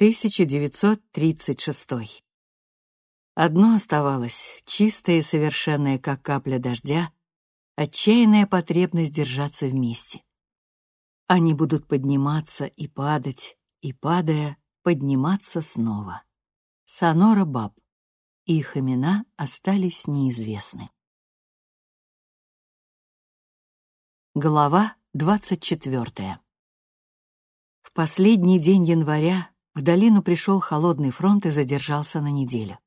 1936. Одно оставалось, чистое и совершенное, как капля дождя, отчаянная потребность держаться вместе. Они будут подниматься и падать, и, падая, подниматься снова. Сонора Баб. Их имена остались неизвестны. Глава двадцать четвертая. В последний день января в долину пришел холодный фронт и задержался на неделю.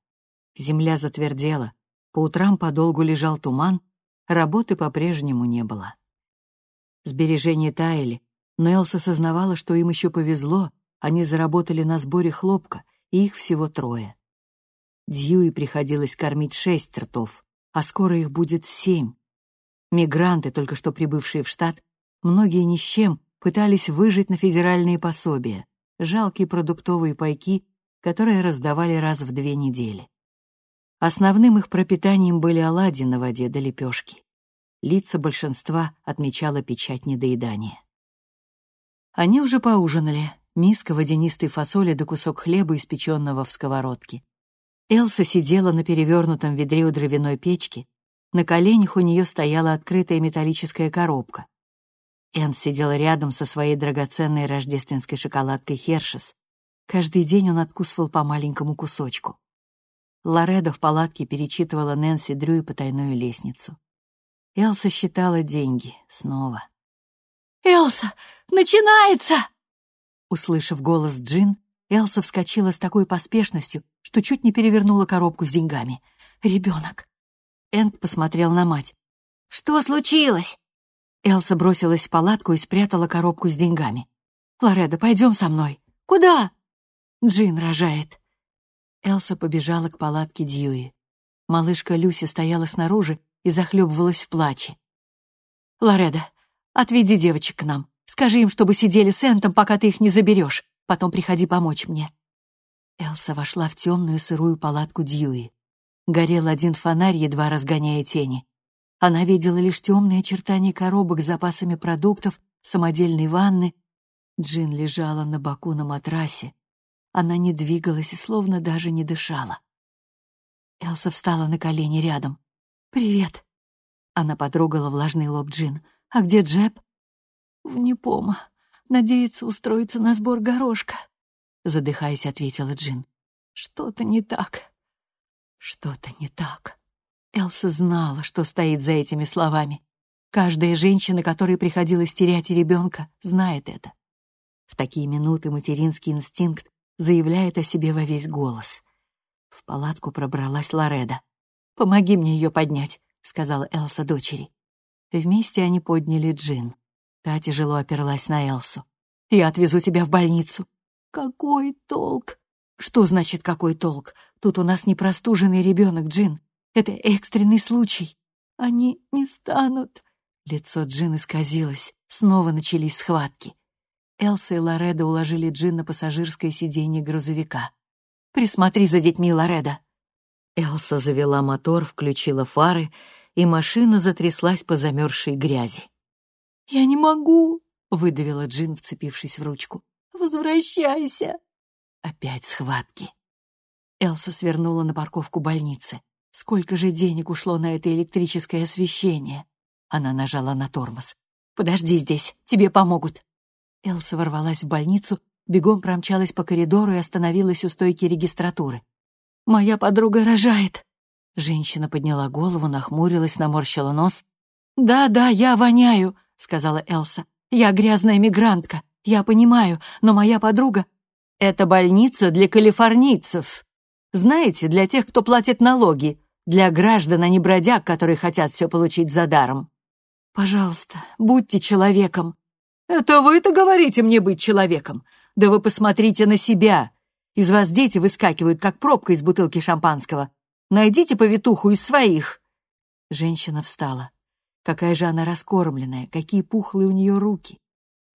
Земля затвердела, по утрам подолгу лежал туман, работы по-прежнему не было. Сбережения таяли, но Элса сознавала, что им еще повезло, они заработали на сборе хлопка, и их всего трое. Дьюи приходилось кормить шесть ртов, а скоро их будет семь. Мигранты, только что прибывшие в штат, многие ни с чем, пытались выжить на федеральные пособия жалкие продуктовые пайки, которые раздавали раз в две недели. Основным их пропитанием были оладьи на воде да лепешки. Лица большинства отмечала печать недоедания. Они уже поужинали. Миска водянистой фасоли да кусок хлеба, испеченного в сковородке. Элса сидела на перевернутом ведре у дровяной печки. На коленях у нее стояла открытая металлическая коробка. Энн сидел рядом со своей драгоценной рождественской шоколадкой Хершес. Каждый день он откусывал по маленькому кусочку. Лоредо в палатке перечитывала Нэнси Дрю и потайную лестницу. Элса считала деньги снова. «Элса, начинается!» Услышав голос Джин, Элса вскочила с такой поспешностью, что чуть не перевернула коробку с деньгами. «Ребенок!» Энд посмотрел на мать. «Что случилось?» Элса бросилась в палатку и спрятала коробку с деньгами. «Лоредо, пойдем со мной». «Куда?» «Джин рожает». Элса побежала к палатке Дьюи. Малышка Люси стояла снаружи и захлебывалась в плаче. «Лоредо, отведи девочек к нам. Скажи им, чтобы сидели с Энтом, пока ты их не заберешь. Потом приходи помочь мне». Элса вошла в темную сырую палатку Дьюи. Горел один фонарь, едва разгоняя тени. Она видела лишь темные очертания коробок с запасами продуктов, самодельной ванны. Джин лежала на боку на матрасе. Она не двигалась и словно даже не дышала. Элса встала на колени рядом. «Привет!» Она потрогала влажный лоб Джин. «А где Джеб?» «В Непома. Надеется устроиться на сбор горошка», — задыхаясь, ответила Джин. «Что-то не так. Что-то не так». Элса знала, что стоит за этими словами. Каждая женщина, которой приходилось терять ребенка, знает это. В такие минуты материнский инстинкт заявляет о себе во весь голос. В палатку пробралась Лореда. «Помоги мне ее поднять», — сказала Элса дочери. Вместе они подняли Джин. Та тяжело оперлась на Элсу. «Я отвезу тебя в больницу». «Какой толк?» «Что значит «какой толк»? Тут у нас не простуженный ребенок, Джин. Это экстренный случай. Они не станут. Лицо Джин исказилось. Снова начались схватки. Элса и Лоредо уложили Джин на пассажирское сиденье грузовика. «Присмотри за детьми, Лоредо». Элса завела мотор, включила фары, и машина затряслась по замерзшей грязи. «Я не могу», — выдавила Джин, вцепившись в ручку. «Возвращайся». Опять схватки. Элса свернула на парковку больницы. Сколько же денег ушло на это электрическое освещение? Она нажала на тормоз. «Подожди здесь, тебе помогут». Элса ворвалась в больницу, бегом промчалась по коридору и остановилась у стойки регистратуры. «Моя подруга рожает!» Женщина подняла голову, нахмурилась, наморщила нос. «Да, да, я воняю», — сказала Элса. «Я грязная мигрантка, я понимаю, но моя подруга...» «Это больница для калифорнийцев. Знаете, для тех, кто платит налоги, для граждан, а не бродяг, которые хотят все получить за даром. Пожалуйста, будьте человеком. Это вы-то говорите мне быть человеком. Да вы посмотрите на себя. Из вас дети выскакивают, как пробка из бутылки шампанского. Найдите повитуху из своих. Женщина встала. Какая же она раскормленная, какие пухлые у нее руки.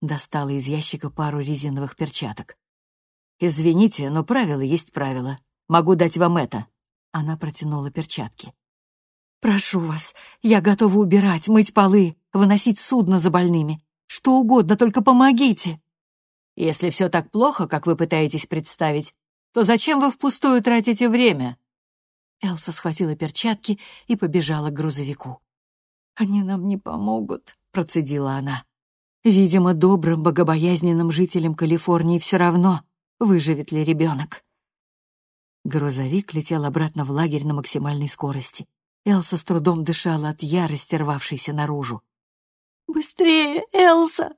Достала из ящика пару резиновых перчаток. «Извините, но правило есть правило. Могу дать вам это». Она протянула перчатки. «Прошу вас, я готова убирать, мыть полы, выносить судно за больными. Что угодно, только помогите!» Если все так плохо, как вы пытаетесь представить, то зачем вы впустую тратите время?» Элса схватила перчатки и побежала к грузовику. «Они нам не помогут», — процедила она. «Видимо, добрым, богобоязненным жителям Калифорнии все равно, выживет ли ребенок». Грузовик летел обратно в лагерь на максимальной скорости. Элса с трудом дышала от ярости, рвавшейся наружу. «Быстрее, Элса!»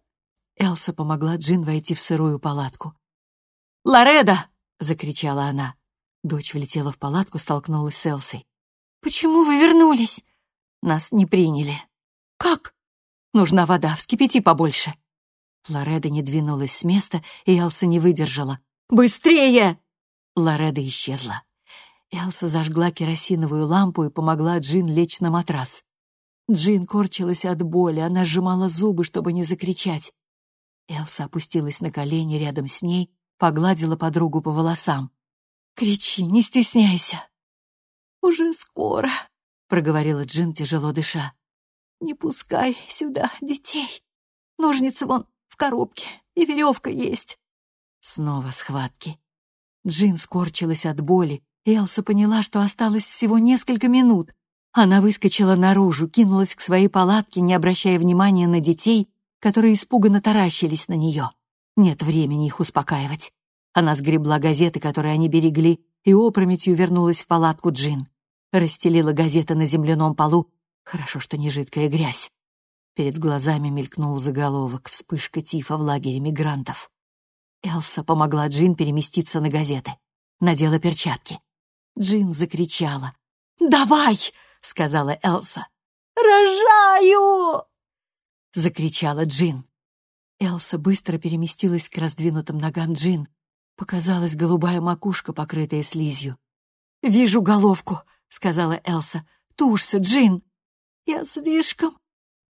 Элса помогла Джин войти в сырую палатку. «Лореда!» — закричала она. Дочь влетела в палатку, столкнулась с Элсой. «Почему вы вернулись?» «Нас не приняли». «Как?» «Нужна вода, вскипяти побольше». Лореда не двинулась с места, и Элса не выдержала. «Быстрее!» Лореда исчезла. Элса зажгла керосиновую лампу и помогла Джин лечь на матрас. Джин корчилась от боли, она сжимала зубы, чтобы не закричать. Элса опустилась на колени рядом с ней, погладила подругу по волосам. «Кричи, не стесняйся!» «Уже скоро», — проговорила Джин, тяжело дыша. «Не пускай сюда детей. Ножницы вон в коробке, и веревка есть». Снова схватки. Джин скорчилась от боли, и Элса поняла, что осталось всего несколько минут. Она выскочила наружу, кинулась к своей палатке, не обращая внимания на детей, которые испуганно таращились на нее. Нет времени их успокаивать. Она сгребла газеты, которые они берегли, и опрометью вернулась в палатку Джин. Расстелила газеты на земляном полу. Хорошо, что не жидкая грязь. Перед глазами мелькнул заголовок «Вспышка тифа в лагере мигрантов». Элса помогла Джин переместиться на газеты. Надела перчатки. Джин закричала. «Давай!» — сказала Элса. «Рожаю!» — закричала Джин. Элса быстро переместилась к раздвинутым ногам Джин. Показалась голубая макушка, покрытая слизью. «Вижу головку», — сказала Элса. «Тушься, Джин!» «Я слишком...»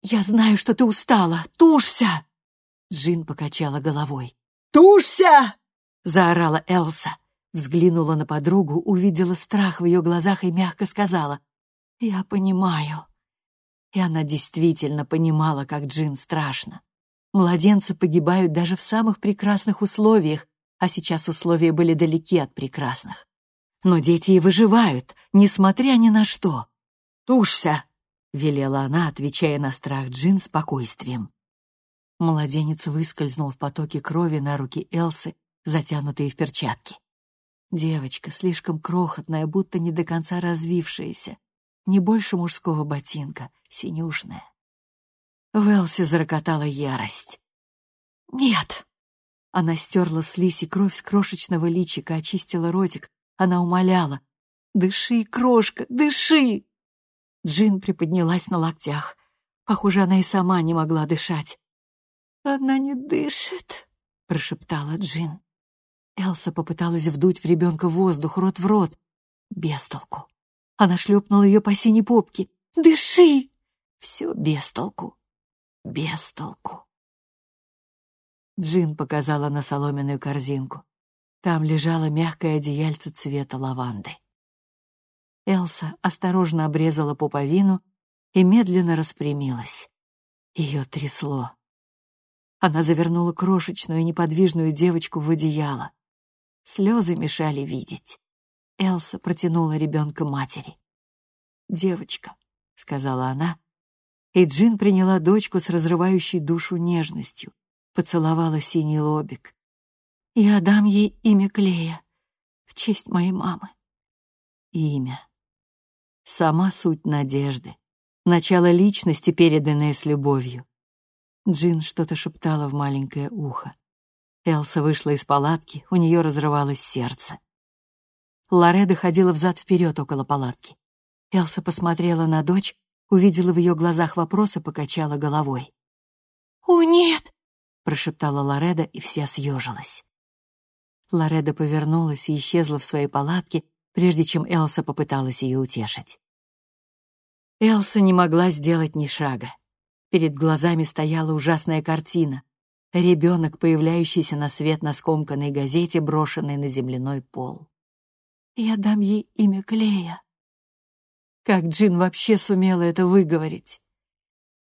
«Я знаю, что ты устала. Тушься!» Джин покачала головой. «Тушься!» — заорала Элса. Взглянула на подругу, увидела страх в ее глазах и мягко сказала. «Я понимаю». И она действительно понимала, как Джин страшно. Младенцы погибают даже в самых прекрасных условиях, а сейчас условия были далеки от прекрасных. Но дети и выживают, несмотря ни на что. «Тушься!» — велела она, отвечая на страх Джин спокойствием. Младенец выскользнул в потоке крови на руки Элсы, затянутые в перчатки. Девочка, слишком крохотная, будто не до конца развившаяся, не больше мужского ботинка, синюшная. В Элсе зарокотала ярость. «Нет!» Она стерла слизь и кровь с крошечного личика, очистила ротик. Она умоляла. «Дыши, крошка, дыши!» Джин приподнялась на локтях. Похоже, она и сама не могла дышать. «Она не дышит», — прошептала Джин. Элса попыталась вдуть в ребенка воздух рот в рот. Без толку. Она шлепнула ее по синей попке. «Дыши!» Все без толку. Без толку. Джин показала на соломенную корзинку. Там лежало мягкое одеяльце цвета лаванды. Элса осторожно обрезала пуповину и медленно распрямилась. Ее трясло. Она завернула крошечную неподвижную девочку в одеяло. Слезы мешали видеть. Элса протянула ребенка матери. «Девочка», — сказала она, и Джин приняла дочку с разрывающей душу нежностью, поцеловала синий лобик. «Я дам ей имя Клея в честь моей мамы». Имя. Сама суть надежды, начало личности, переданное с любовью. Джин что-то шептала в маленькое ухо. Элса вышла из палатки, у нее разрывалось сердце. Лореда ходила взад-вперед около палатки. Элса посмотрела на дочь, увидела в ее глазах вопрос и покачала головой. «О, нет!» — прошептала Лореда, и вся съежилась. Лореда повернулась и исчезла в своей палатке, прежде чем Элса попыталась ее утешить. Элса не могла сделать ни шага. Перед глазами стояла ужасная картина. Ребенок, появляющийся на свет на скомканной газете, брошенной на земляной пол. «Я дам ей имя Клея». Как Джин вообще сумела это выговорить?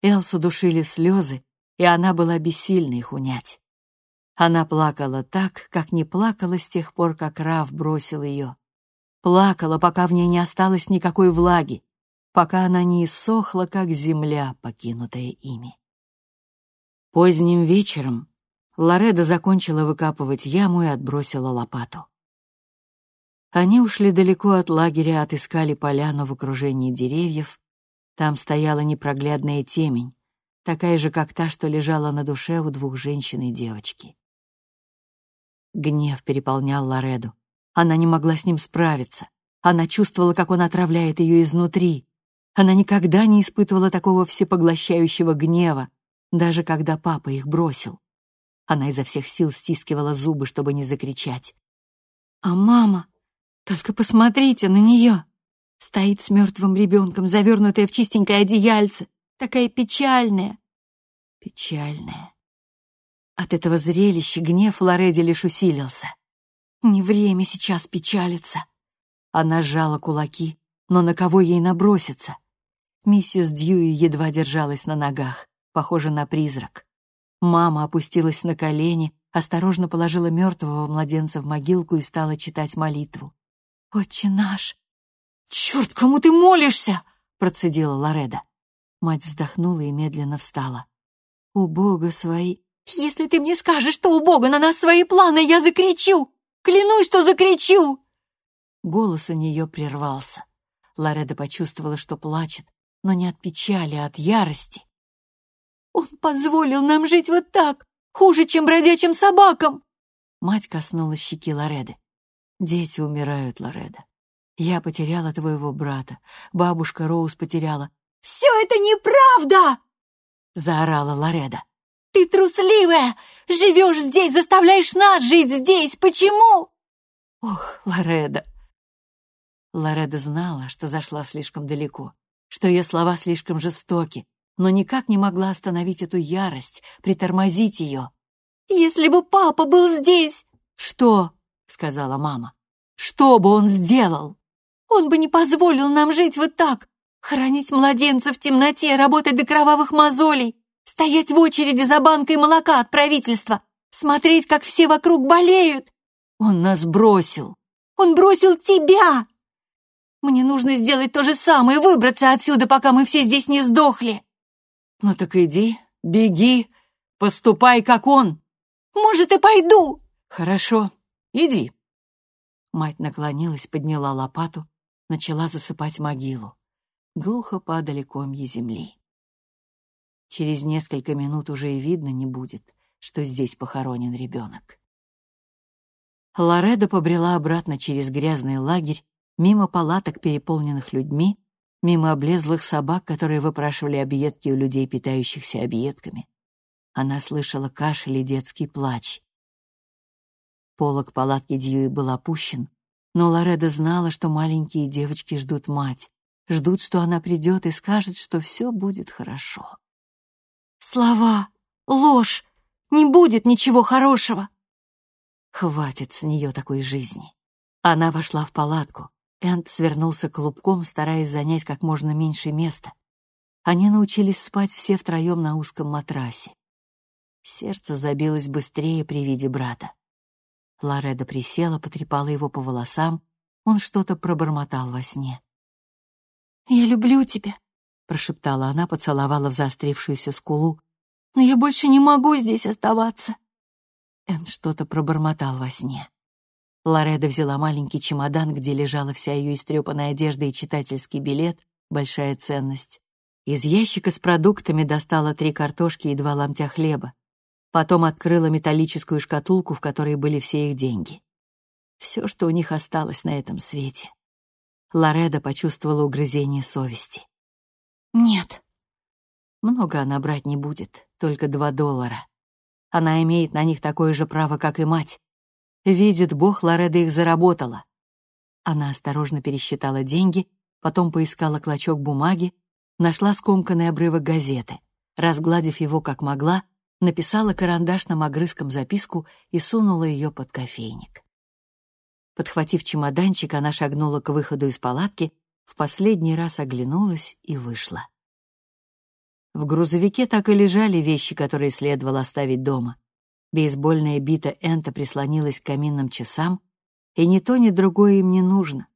Элсу душили слезы, и она была бессильна их унять. Она плакала так, как не плакала с тех пор, как Рав бросил ее. Плакала, пока в ней не осталось никакой влаги, пока она не иссохла, как земля, покинутая ими. Поздним вечером Лореда закончила выкапывать яму и отбросила лопату. Они ушли далеко от лагеря, отыскали поляну в окружении деревьев. Там стояла непроглядная темень, такая же, как та, что лежала на душе у двух женщин и девочки. Гнев переполнял Лореду. Она не могла с ним справиться. Она чувствовала, как он отравляет ее изнутри. Она никогда не испытывала такого всепоглощающего гнева, даже когда папа их бросил. Она изо всех сил стискивала зубы, чтобы не закричать. А мама, только посмотрите на нее. Стоит с мертвым ребенком, завернутая в чистенькое одеяльце, такая печальная. Печальная. От этого зрелища гнев Лореди лишь усилился. Не время сейчас печалиться. Она сжала кулаки, но на кого ей наброситься? Миссис Дьюи едва держалась на ногах, похожа на призрак. Мама опустилась на колени, осторожно положила мертвого младенца в могилку и стала читать молитву. «Отче наш!» «Черт, кому ты молишься?» — процедила Лореда. Мать вздохнула и медленно встала. «У Бога свои...» «Если ты мне скажешь, что у Бога на нас свои планы, я закричу! Клянусь, что закричу!» Голос у нее прервался. Лореда почувствовала, что плачет, но не от печали, а от ярости. «Он позволил нам жить вот так, хуже, чем бродячим собакам!» Мать коснулась щеки Лореды. «Дети умирают, Лореда. Я потеряла твоего брата, бабушка Роуз потеряла». «Все это неправда!» — заорала Лореда. Ты трусливая! Живешь здесь, заставляешь нас жить здесь! Почему?» «Ох, Лореда!» Лореда знала, что зашла слишком далеко, что ее слова слишком жестоки, но никак не могла остановить эту ярость, притормозить ее. «Если бы папа был здесь!» «Что?» — сказала мама. «Что бы он сделал?» «Он бы не позволил нам жить вот так, хранить младенца в темноте, работать до кровавых мозолей, Стоять в очереди за банкой молока от правительства. Смотреть, как все вокруг болеют. Он нас бросил. Он бросил тебя. Мне нужно сделать то же самое, выбраться отсюда, пока мы все здесь не сдохли. Ну так иди, беги, поступай, как он. Может, и пойду. Хорошо, иди. Мать наклонилась, подняла лопату, начала засыпать могилу. Глухо падали комья земли. Через несколько минут уже и видно не будет, что здесь похоронен ребенок. Лореда побрела обратно через грязный лагерь, мимо палаток, переполненных людьми, мимо облезлых собак, которые выпрашивали объедки у людей, питающихся объедками. Она слышала кашель и детский плач. Полок палатки Дьюи был опущен, но Лореда знала, что маленькие девочки ждут мать, ждут, что она придет и скажет, что все будет хорошо. Слова, ложь, не будет ничего хорошего. Хватит с нее такой жизни. Она вошла в палатку. Энд свернулся клубком, стараясь занять как можно меньше места. Они научились спать все втроем на узком матрасе. Сердце забилось быстрее при виде брата. Лореда присела, потрепала его по волосам. Он что-то пробормотал во сне. «Я люблю тебя», — прошептала она, поцеловала в заострившуюся скулу. «Но я больше не могу здесь оставаться». Энн что-то пробормотал во сне. Лореда взяла маленький чемодан, где лежала вся ее истрепанная одежда и читательский билет, большая ценность. Из ящика с продуктами достала три картошки и два ломтя хлеба. Потом открыла металлическую шкатулку, в которой были все их деньги. Все, что у них осталось на этом свете. Лореда почувствовала угрызение совести. «Нет». Много она брать не будет, только два доллара. Она имеет на них такое же право, как и мать. Видит Бог, Лореда их заработала. Она осторожно пересчитала деньги, потом поискала клочок бумаги, нашла скомканный обрывок газеты. Разгладив его как могла, написала карандашным огрызком записку и сунула ее под кофейник. Подхватив чемоданчик, она шагнула к выходу из палатки в последний раз оглянулась и вышла. В грузовике так и лежали вещи, которые следовало оставить дома. Бейсбольная бита Энта прислонилась к каминным часам, и ни то, ни другое им не нужно.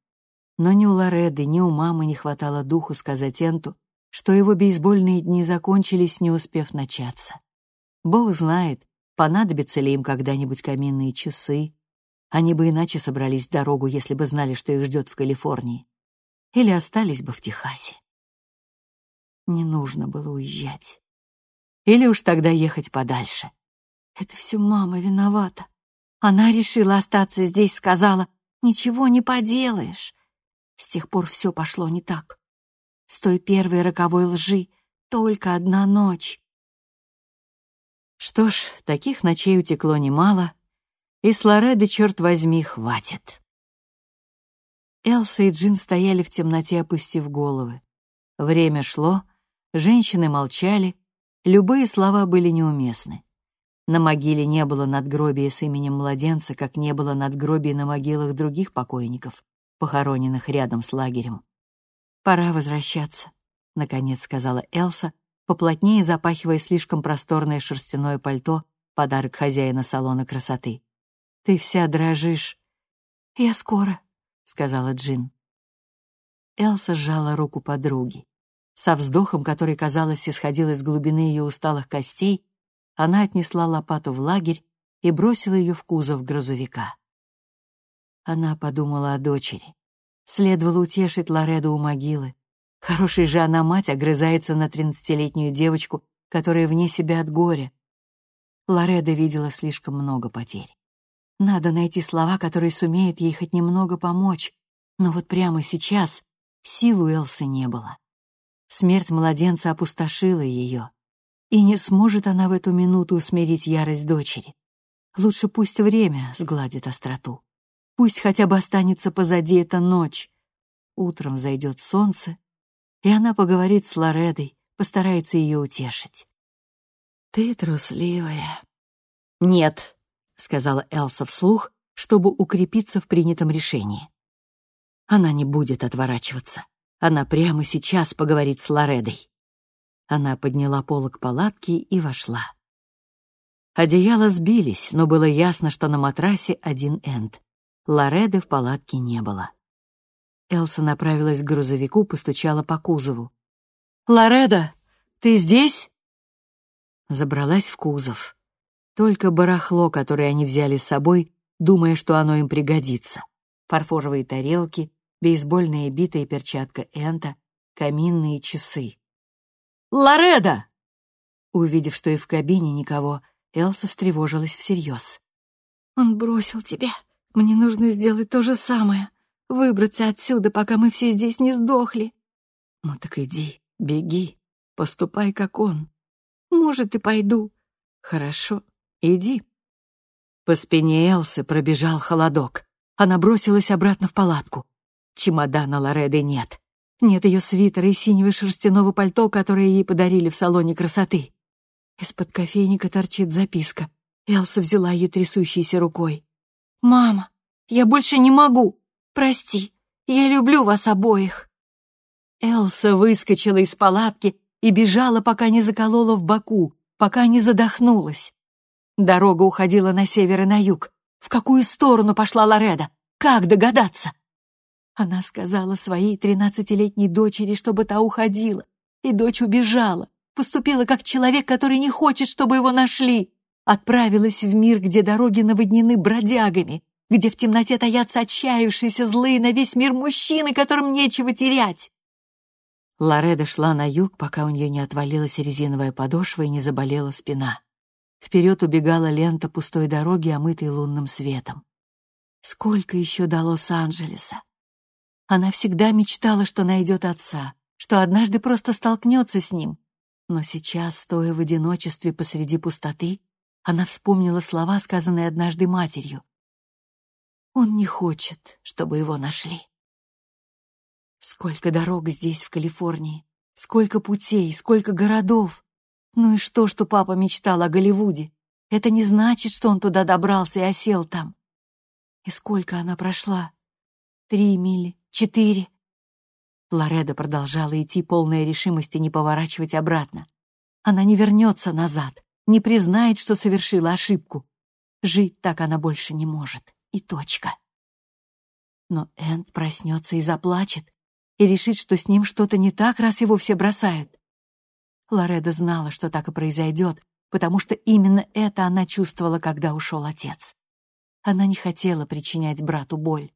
Но ни у Лореды, ни у мамы не хватало духу сказать Энту, что его бейсбольные дни закончились, не успев начаться. Бог знает, понадобятся ли им когда-нибудь каминные часы. Они бы иначе собрались в дорогу, если бы знали, что их ждет в Калифорнии. Или остались бы в Техасе. Не нужно было уезжать. Или уж тогда ехать подальше. Это все мама виновата. Она решила остаться здесь, сказала, ничего не поделаешь. С тех пор все пошло не так. С той первой роковой лжи только одна ночь. Что ж, таких ночей утекло немало, и с Лореды, черт возьми, хватит. Элса и Джин стояли в темноте, опустив головы. Время шло, женщины молчали, любые слова были неуместны. На могиле не было надгробия с именем младенца, как не было надгробий на могилах других покойников, похороненных рядом с лагерем. «Пора возвращаться», — наконец сказала Элса, поплотнее запахивая слишком просторное шерстяное пальто, подарок хозяина салона красоты. «Ты вся дрожишь». «Я скоро», — сказала Джин. Элса сжала руку подруги. Со вздохом, который, казалось, исходил из глубины ее усталых костей, она отнесла лопату в лагерь и бросила ее в кузов грузовика. Она подумала о дочери. Следовало утешить Лореду у могилы. Хорошая же она мать огрызается на тринадцатилетнюю девочку, которая вне себя от горя. Лореда видела слишком много потерь. Надо найти слова, которые сумеют ей хоть немного помочь. Но вот прямо сейчас сил у Элсы не было. Смерть младенца опустошила ее. И не сможет она в эту минуту усмирить ярость дочери. Лучше пусть время сгладит остроту. Пусть хотя бы останется позади эта ночь. Утром зайдет солнце, и она поговорит с Лоредой, постарается ее утешить. «Ты трусливая». «Нет», — сказала Элса вслух, чтобы укрепиться в принятом решении. Она не будет отворачиваться. Она прямо сейчас поговорит с Лоредой. Она подняла полок палатки и вошла. Одеяла сбились, но было ясно, что на матрасе один энд. Лореды в палатке не было. Элса направилась к грузовику, постучала по кузову. «Лореда, ты здесь?» Забралась в кузов. Только барахло, которое они взяли с собой, думая, что оно им пригодится. Фарфоровые тарелки, бейсбольная бита и перчатка Энта, каминные часы. «Лореда!» Увидев, что и в кабине никого, Элса встревожилась всерьез. «Он бросил тебя», мне нужно сделать то же самое. Выбраться отсюда, пока мы все здесь не сдохли. Ну так иди, беги, поступай, как он. Может, и пойду. Хорошо, иди. По спине Элсы пробежал холодок. Она бросилась обратно в палатку. Чемодана Лореды нет. Нет ее свитера и синего шерстяного пальто, которое ей подарили в салоне красоты. Из-под кофейника торчит записка. Элса взяла ее трясущейся рукой. «Мама, я больше не могу. Прости, я люблю вас обоих». Элса выскочила из палатки и бежала, пока не заколола в боку, пока не задохнулась. Дорога уходила на север и на юг. В какую сторону пошла Лореда? Как догадаться? Она сказала своей тринадцатилетней дочери, чтобы та уходила, и дочь убежала, поступила как человек, который не хочет, чтобы его нашли отправилась в мир, где дороги наводнены бродягами, где в темноте таятся отчаявшиеся злые на весь мир мужчины, которым нечего терять. Лореда шла на юг, пока у нее не отвалилась резиновая подошва и не заболела спина. Вперед убегала лента пустой дороги, омытой лунным светом. Сколько еще до Лос-Анджелеса? Она всегда мечтала, что найдет отца, что однажды просто столкнется с ним. Но сейчас, стоя в одиночестве посреди пустоты, она вспомнила слова, сказанные однажды матерью. «Он не хочет, чтобы его нашли». Сколько дорог здесь, в Калифорнии, сколько путей, сколько городов. Ну и что, что папа мечтал о Голливуде? Это не значит, что он туда добрался и осел там. И сколько она прошла? Три мили, четыре. Лореда продолжала идти, полная решимости не поворачивать обратно. Она не вернется назад не признает, что совершила ошибку. Жить так она больше не может. И точка. Но Энд проснется и заплачет, и решит, что с ним что-то не так, раз его все бросают. Лореда знала, что так и произойдет, потому что именно это она чувствовала, когда ушел отец. Она не хотела причинять брату боль.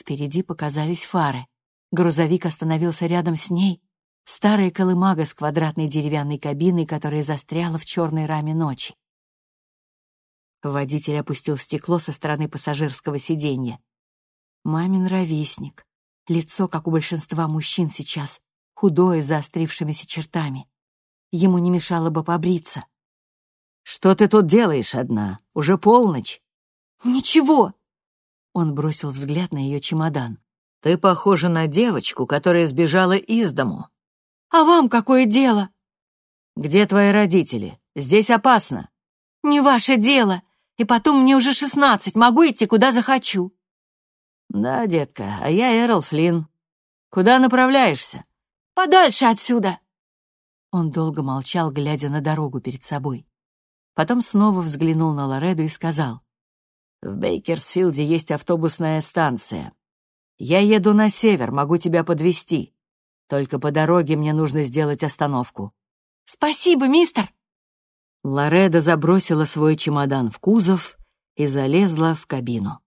Впереди показались фары. Грузовик остановился рядом с ней. Старая колымага с квадратной деревянной кабиной, которая застряла в черной раме ночи. Водитель опустил стекло со стороны пассажирского сиденья. Мамин ровесник. Лицо, как у большинства мужчин сейчас, худое, заострившимися чертами. Ему не мешало бы побриться. «Что ты тут делаешь одна? Уже полночь?» «Ничего!» Он бросил взгляд на ее чемодан. «Ты похожа на девочку, которая сбежала из дому». «А вам какое дело?» «Где твои родители? Здесь опасно». «Не ваше дело. И потом мне уже шестнадцать, могу идти куда захочу». «Да, детка, а я Эрл Флинн. Куда направляешься?» «Подальше отсюда!» Он долго молчал, глядя на дорогу перед собой. Потом снова взглянул на Лореду и сказал. «В Бейкерсфилде есть автобусная станция. Я еду на север, могу тебя подвести. Только по дороге мне нужно сделать остановку». «Спасибо, мистер!» Лореда забросила свой чемодан в кузов и залезла в кабину.